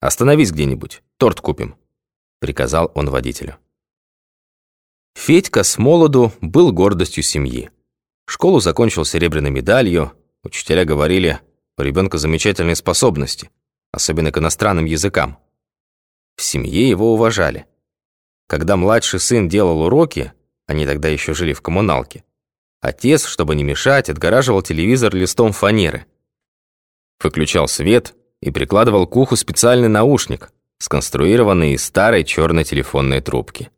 Остановись где-нибудь, торт купим», — приказал он водителю. Федька с молоду был гордостью семьи. Школу закончил серебряной медалью, учителя говорили, у ребенка замечательные способности, особенно к иностранным языкам. В семье его уважали. Когда младший сын делал уроки, они тогда еще жили в коммуналке, отец, чтобы не мешать, отгораживал телевизор листом фанеры. Выключал свет и прикладывал к уху специальный наушник, сконструированный из старой черной телефонной трубки.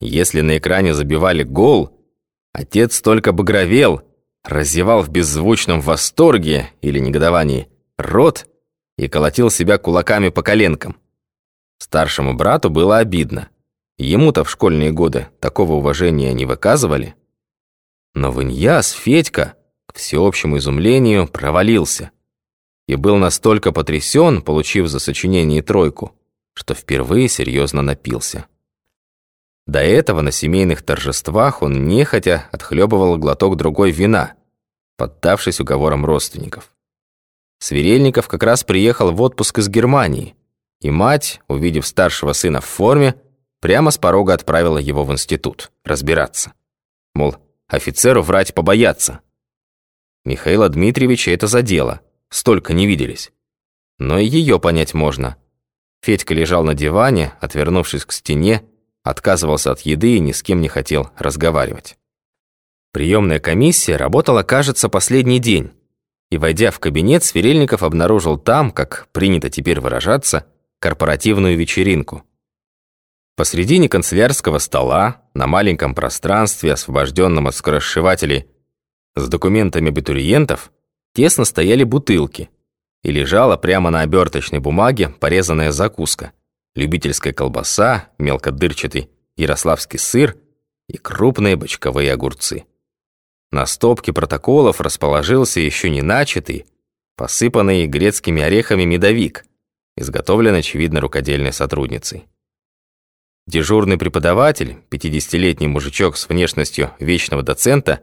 Если на экране забивали гол, отец только багровел, разевал в беззвучном восторге или негодовании рот и колотил себя кулаками по коленкам. Старшему брату было обидно. Ему-то в школьные годы такого уважения не выказывали. Но Виньяс, Федька, к всеобщему изумлению, провалился. И был настолько потрясен, получив за сочинение тройку, что впервые серьезно напился. До этого на семейных торжествах он нехотя отхлебывал глоток другой вина, поддавшись уговорам родственников. Сверельников как раз приехал в отпуск из Германии, и мать, увидев старшего сына в форме, прямо с порога отправила его в институт разбираться. Мол, офицеру врать побояться. Михаила Дмитриевича это задело, столько не виделись. Но и ее понять можно. Федька лежал на диване, отвернувшись к стене, отказывался от еды и ни с кем не хотел разговаривать. Приемная комиссия работала, кажется, последний день. И, войдя в кабинет, Сверельников обнаружил там, как принято теперь выражаться, корпоративную вечеринку. Посредине канцелярского стола, на маленьком пространстве, освобожденном от скоросшивателей, с документами абитуриентов, тесно стояли бутылки, и лежала прямо на оберточной бумаге порезанная закуска, любительская колбаса, мелкодырчатый ярославский сыр и крупные бочковые огурцы. На стопке протоколов расположился еще не начатый, посыпанный грецкими орехами медовик – изготовлен, очевидно, рукодельной сотрудницей. Дежурный преподаватель, 50-летний мужичок с внешностью вечного доцента,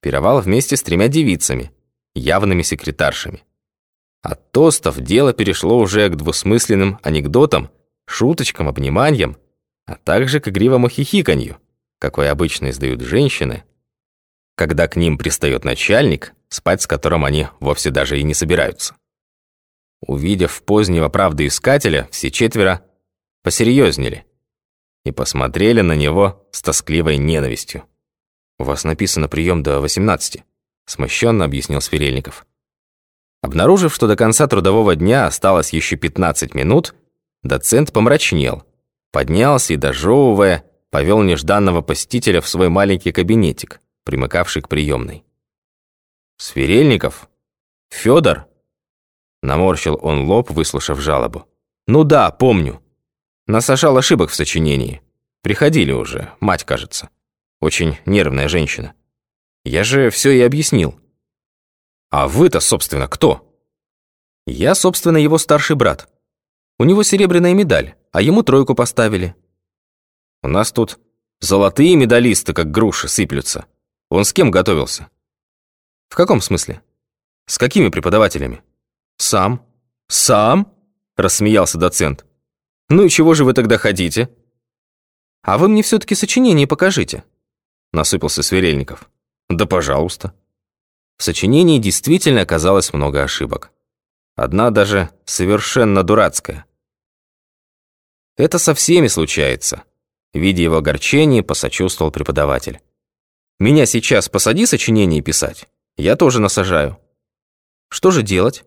пировал вместе с тремя девицами, явными секретаршами. От тостов дело перешло уже к двусмысленным анекдотам, шуточкам, обниманиям, а также к игривому хихиканью, какое обычно издают женщины, когда к ним пристает начальник, спать с которым они вовсе даже и не собираются. Увидев позднего правдоискателя, все четверо посерьезнели и посмотрели на него с тоскливой ненавистью. «У вас написано прием до 18», — смущенно объяснил Сверельников. Обнаружив, что до конца трудового дня осталось еще 15 минут, доцент помрачнел, поднялся и, дожевывая, повел нежданного посетителя в свой маленький кабинетик, примыкавший к приемной. «Сверельников? Федор?» Наморщил он лоб, выслушав жалобу. «Ну да, помню. Насажал ошибок в сочинении. Приходили уже, мать, кажется. Очень нервная женщина. Я же все и объяснил. А вы-то, собственно, кто? Я, собственно, его старший брат. У него серебряная медаль, а ему тройку поставили. У нас тут золотые медалисты, как груши, сыплются. Он с кем готовился? В каком смысле? С какими преподавателями? «Сам? Сам?» – рассмеялся доцент. «Ну и чего же вы тогда хотите?» «А вы мне все-таки сочинение покажите», – насыпался Сверельников. «Да пожалуйста». В сочинении действительно оказалось много ошибок. Одна даже совершенно дурацкая. «Это со всеми случается», – видя его огорчение, посочувствовал преподаватель. «Меня сейчас посади сочинение писать, я тоже насажаю». «Что же делать?»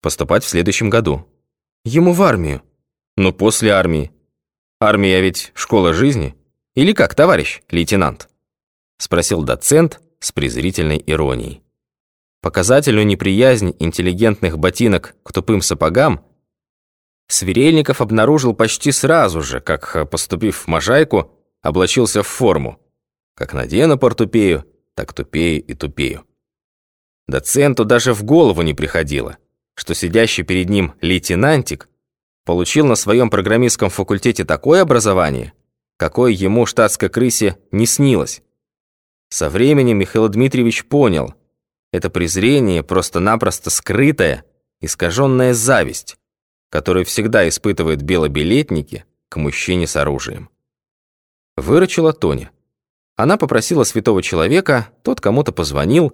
поступать в следующем году. Ему в армию. Ну, после армии. Армия ведь школа жизни. Или как, товарищ лейтенант? Спросил доцент с презрительной иронией. Показательную неприязнь интеллигентных ботинок к тупым сапогам Сверельников обнаружил почти сразу же, как, поступив в Можайку, облачился в форму. Как надену портупею, так тупею и тупею. Доценту даже в голову не приходило – что сидящий перед ним лейтенантик получил на своем программистском факультете такое образование, какое ему штатской крысе не снилось. Со временем Михаил Дмитриевич понял, это презрение просто-напросто скрытая, искаженная зависть, который всегда испытывает белобилетники к мужчине с оружием. Выручила Тоня. Она попросила святого человека, тот кому-то позвонил,